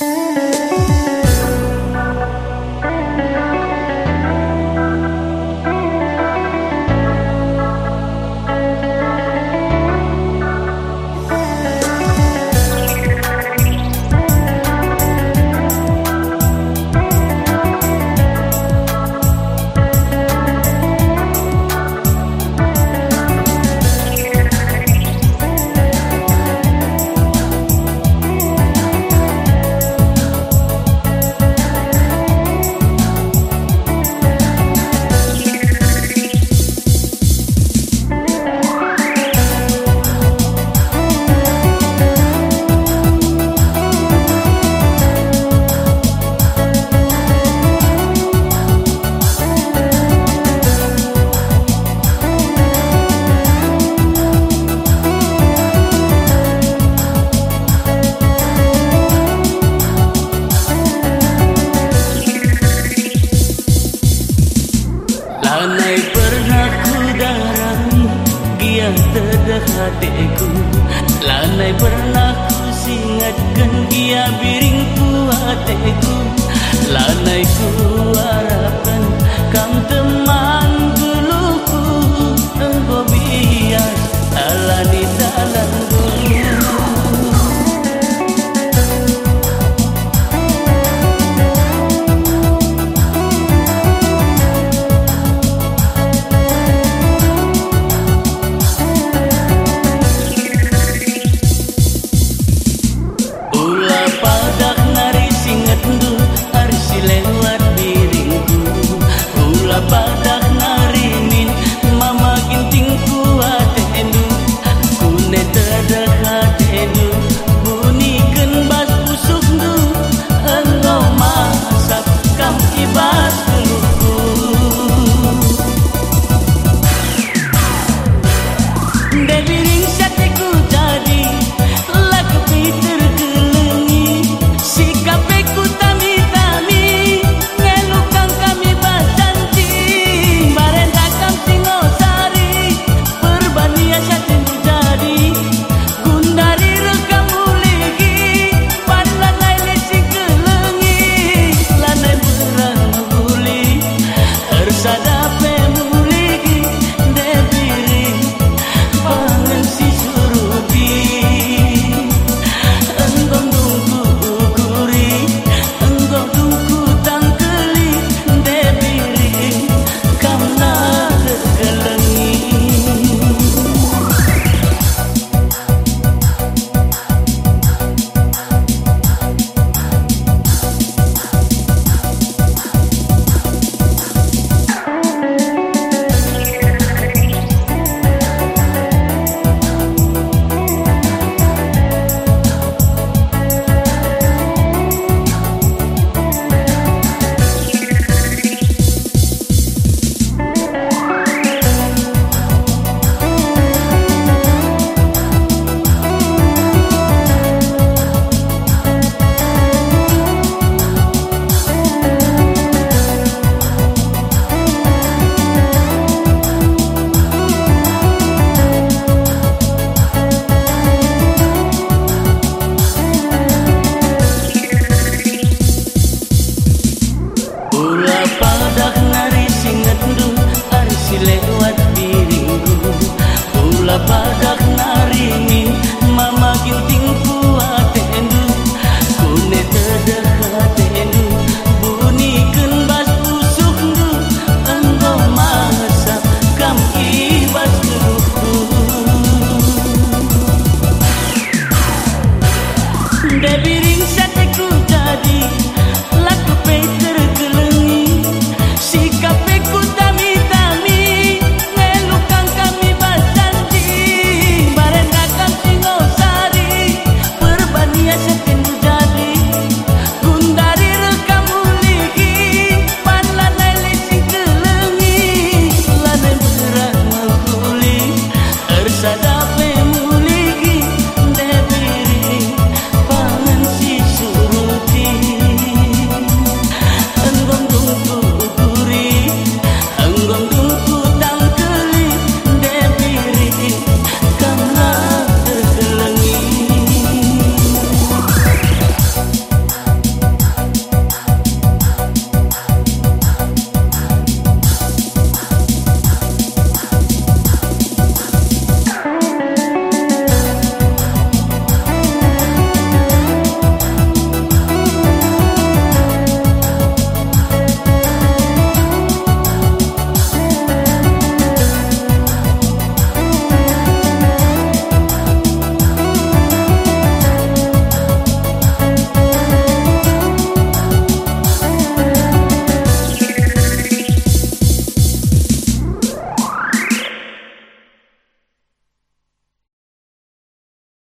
Mm-hmm. Hatiku. Pernah ku singatkan dia biringku hatiku. Lanai ku harapkan